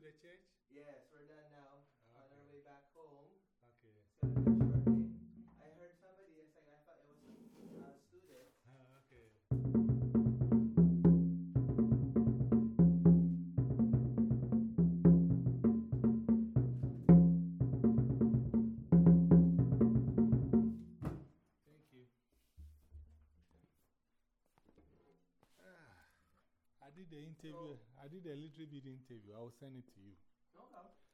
the church? Yes, we're done now. I did. I did a little bit interview. I will send it to you. Okay.